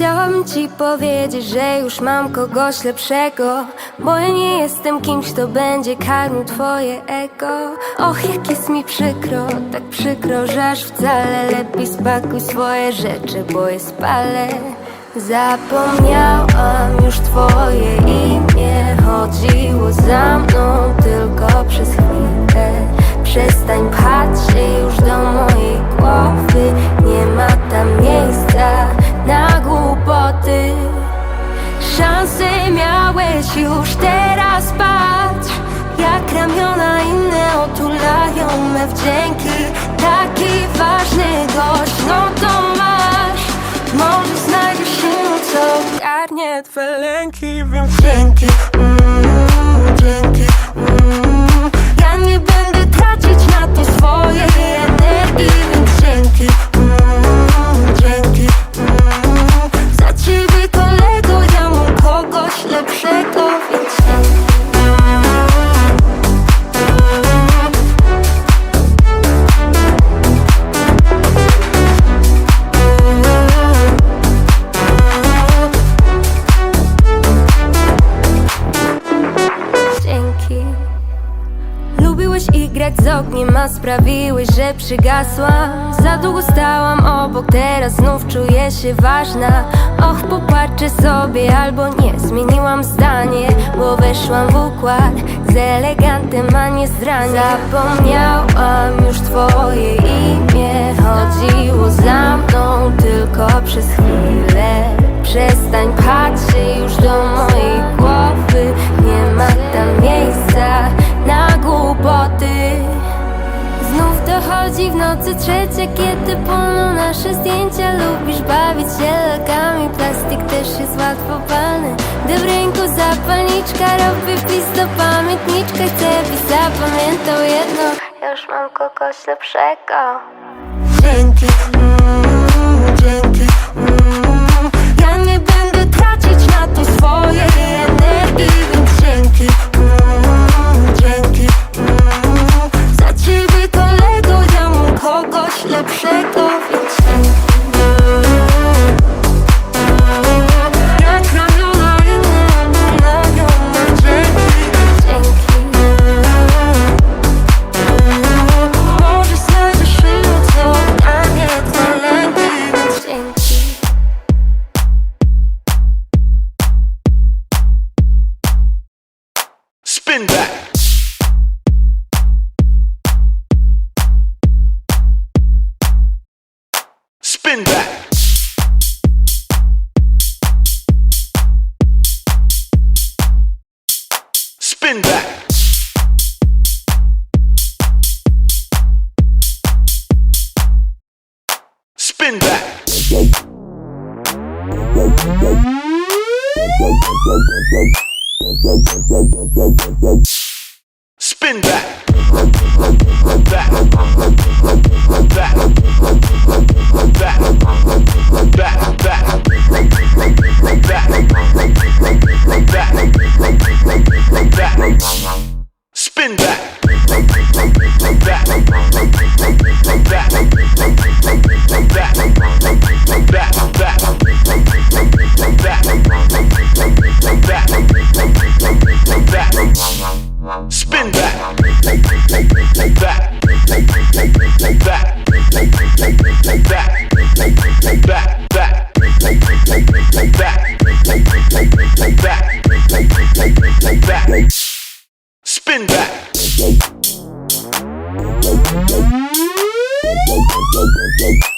Chciałam ci powiedzieć, że już mam kogoś lepszego Bo ja nie jestem kimś, kto będzie karmił twoje ego. Och, jak jest mi przykro, tak przykro, że aż wcale Lepiej spakuj swoje rzeczy, bo je spalę. Zapomniałam już twoje imię Chodziło za mną tylko przez chwilę. Przestań patrzeć już do mojej głowy Nie ma tam miejsca na głupoty Szanse miałeś już teraz patrz Jak ramiona inne otulają me wdzięki Taki ważny gość, no to masz. Może znajdziesz się, co ogarnie twe lęki Więc dzięki, Lubiłeś igrać z ogniem, a sprawiłeś, że przygasłam Za długo stałam obok, teraz znów czuję się ważna. Och, popatrzę sobie albo nie, zmieniłam zdanie Bo weszłam w układ z elegantem, a nie z Zapomniałam już twoje imię Chodziło za mną tylko przez chwilę. Przestań patrzeć już do mojej głowy Nie ma tam miejsca na głupoty. Znów dochodzi w nocy trzecia, kiedy płoną nasze zdjęcia. Lubisz bawić się lalkami, plastik też jest łatwo palny Gdy w ręku zapalniczka, robię pis do pamiętniczka. Chcę byś zapamiętał jedno, już mam kogoś lepszego. Dzięki, mm, dzięki Thank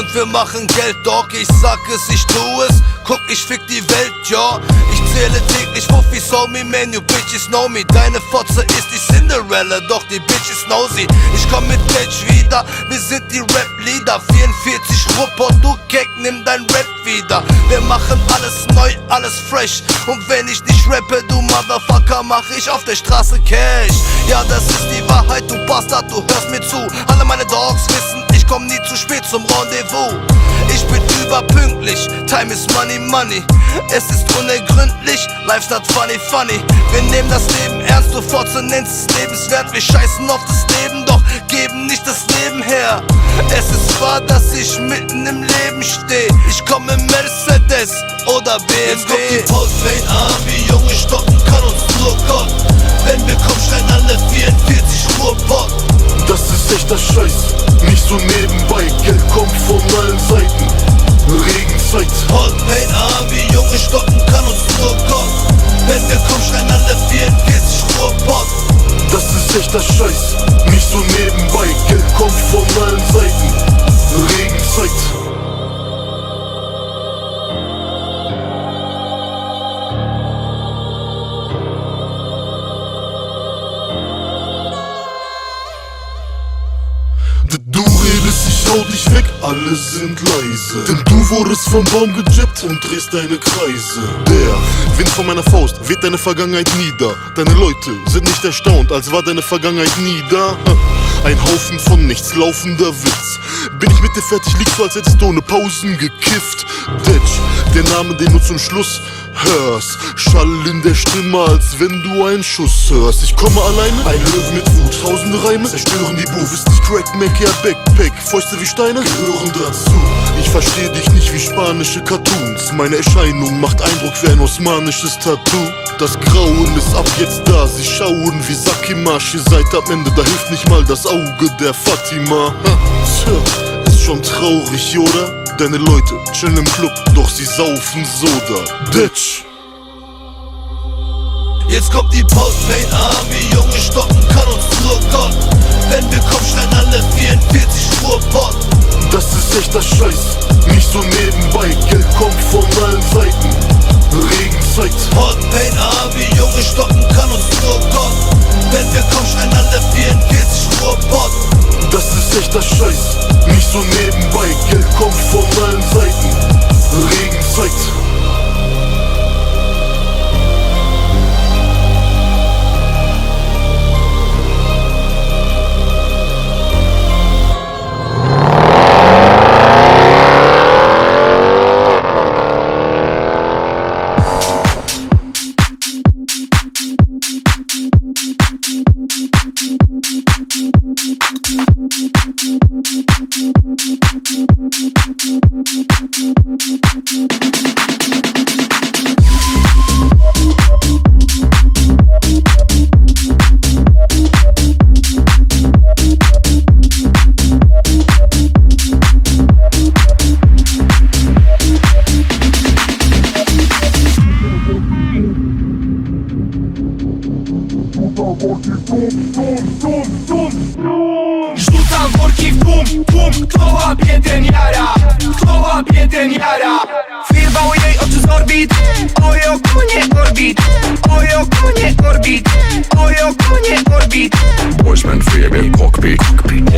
und wir machen Geld, Dog. Ich sag es, ich tu es. Guck, ich fick die Welt, ja. Ich zähle täglich Wuffis, Homie, man, you bitches know me. Deine Fotze ist die Cinderella, doch die Bitches know sie. Ich komm mit Catch wieder, wir sind die Rap-Leader. 44 Ruppert, du Keck, nimm dein Rap wieder. Wir machen alles neu, alles fresh. Und wenn ich nicht rappe, du Motherfucker, mach ich auf der Straße Cash. Ja, das ist die Wahrheit, du Bastard, du hörst mir zu. Alle meine Dogs wissen, komm nie zu spät zum Rendezvous. Ich bin überpünktlich, time is money, money. Es ist unergründlich, life start funny, funny. Wir nehmen das Leben ernst, du Fotze nennst es lebenswert. Wir scheißen auf das Leben, doch geben nicht das Leben her. Es ist wahr, dass ich mitten im Leben steh. Ich komme im Mercedes oder BMW. Jetzt kommt die Postplane an, wie Junge stoppen kann uns nur Gott. Wenn wir kommen, schreien alle 44 Ruhrpott. Das echter Scheiß, nicht so nebenbei. Geld kommt von allen Seiten. Regenzeit, Hotpain an, wie Junge stoppen kann uns nur Gott. Wenn wir kommen, schreien alle 44 Ruhrpott. das ist echter Scheiß, nicht so nebenbei. Geld kommt von allen Seiten. Regenzeit. Alle sind leise. Denn du wurdest vom Baum gejippt und drehst deine Kreise. Der Wind von meiner Faust weht deine Vergangenheit nieder. Deine Leute sind nicht erstaunt, als war deine Vergangenheit nie da. Ha, Ein Haufen von nichts, laufender Witz. Bin ich mit dir fertig, liegst du, als hättest du ohne Pausen gekifft. Ditch, der Name, den du zum Schluss hörst. Schall in der Stimme, als wenn du einen Schuss hörst. Ich komme alleine, ein Löwe mit Wut, tausende Reime zerstören die Bu. Bist nicht Crack, Mac, Backpack, Fäuste wie Steine gehören dazu. Ich verstehe dich nicht wie spanische Cartoons. Meine Erscheinung macht Eindruck wie ein osmanisches Tattoo. Das Grauen ist ab jetzt da, sie schauen wie Sakimash. Ihr seid am Ende, da hilft nicht mal das Auge der Fatima. Ha, tja, ist schon traurig, oder? Deine Leute chillen im Club, doch sie saufen Soda. Ditch! Jetzt kommt die Postpain Army, Junge stoppen kann uns nur Gott. Wenn wir kommen, schreien alle 44 Spur Pott. Das ist echter Scheiß, nicht so nebenbei. Geld kommt von allen Seiten. Regenzeit. Postpain Army, Junge stoppen kann uns nur Gott. Wenn wir kommen, schreien alle 44 Spur Pott. Das ist echter Scheiß, nicht so nebenbei. Geld kommt von allen Seiten. Regenzeit. Rzucam Management, Freeway, Cockpit. Cockpit.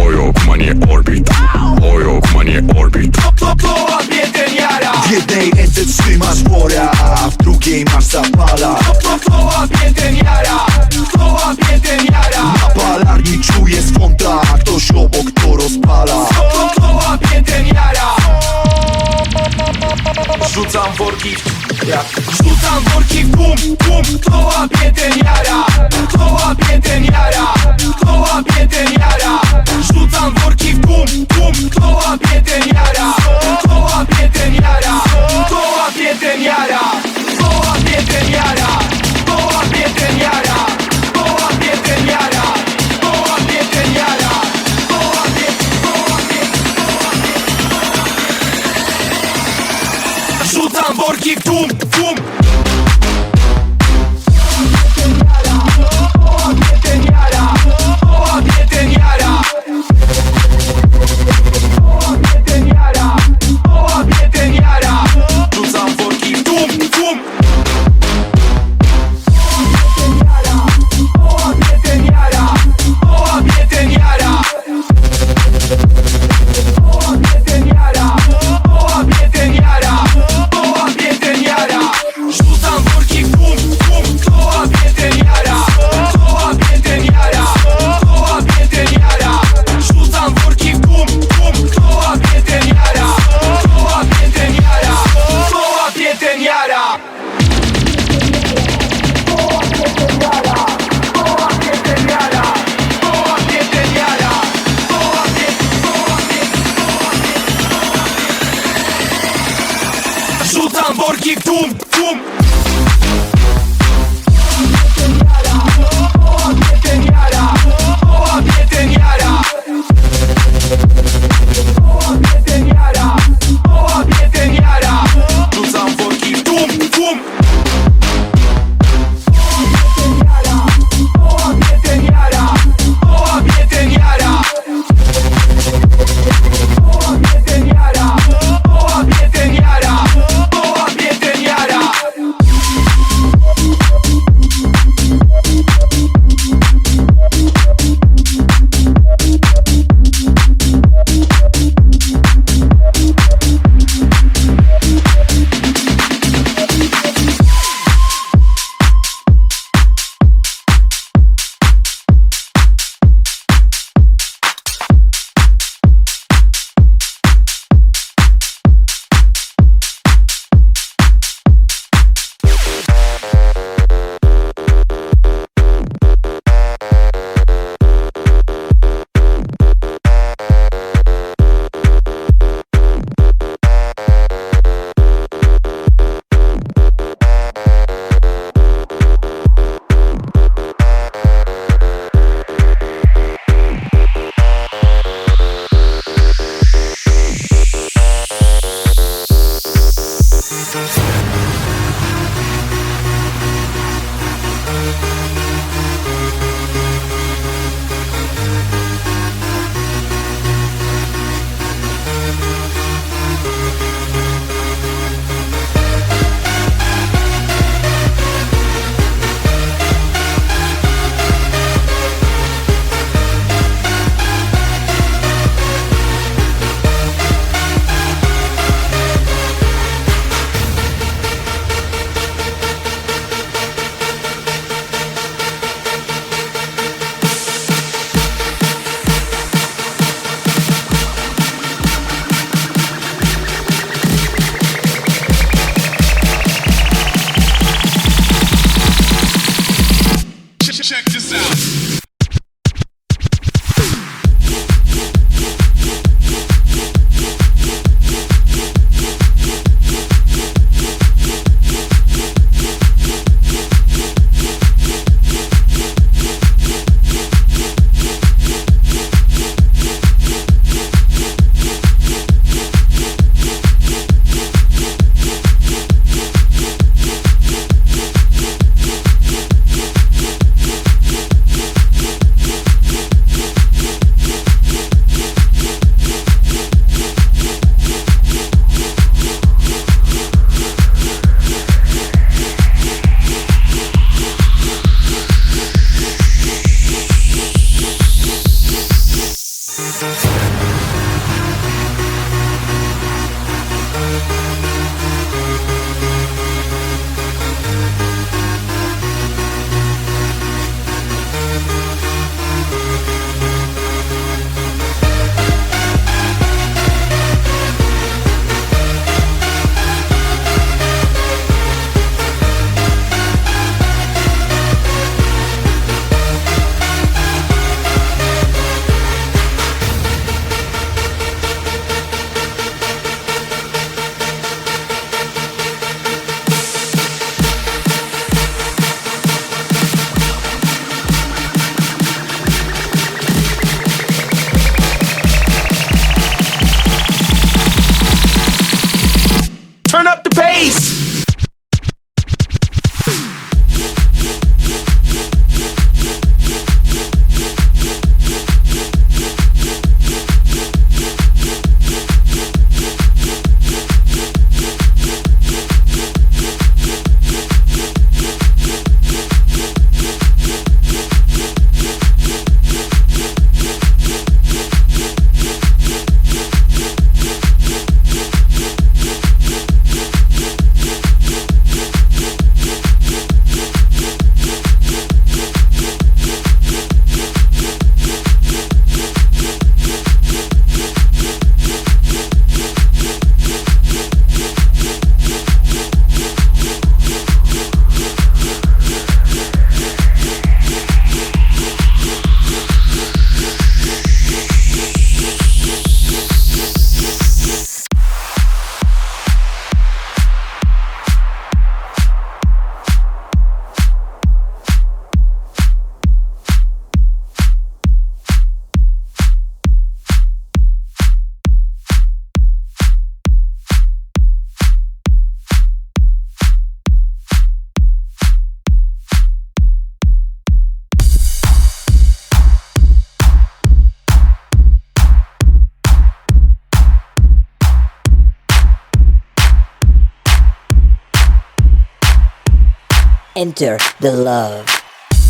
Enter the love.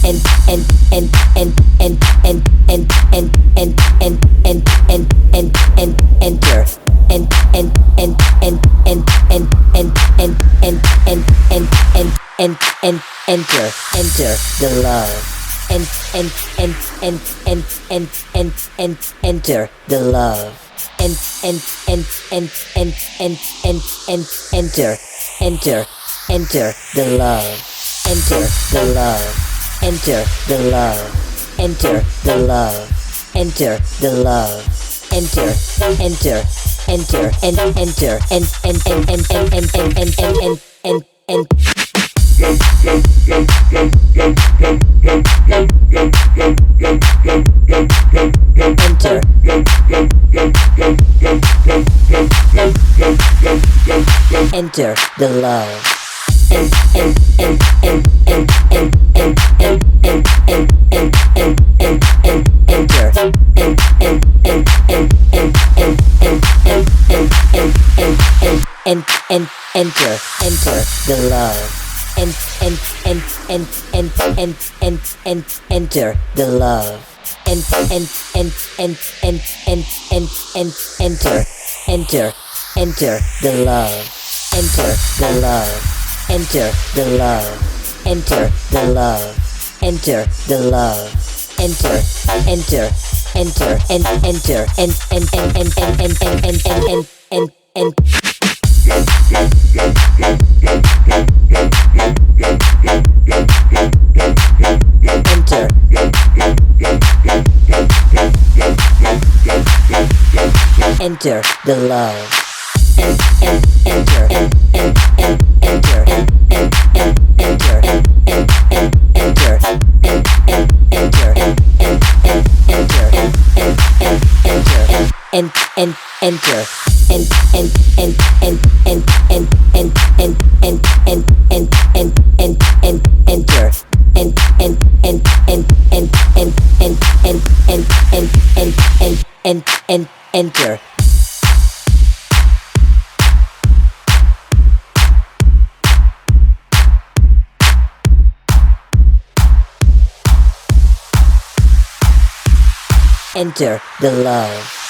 And and and and and and and and and and and and and and enter and and and and and and and and and and and and and and enter enter the love. And and and and and and and and enter the love. And and and and and and and and enter enter enter the love enter the love enter the love enter the love enter the love enter enter enter and enter and and and and and and and and and and and and enter enter the love enter enter the love and and and and and and and and enter the love and and and and and and and and enter enter enter the love enter the love Enter the love. Enter the love. Enter the love. Enter. Enter. Enter. And enter. And and and and and and and and and and and and enter. Enter the love. And, and, enter, and, and, and, enter. and and enter and and and and and and and and and and and and and and enter and and and and and and and and and and and and and and enter enter the love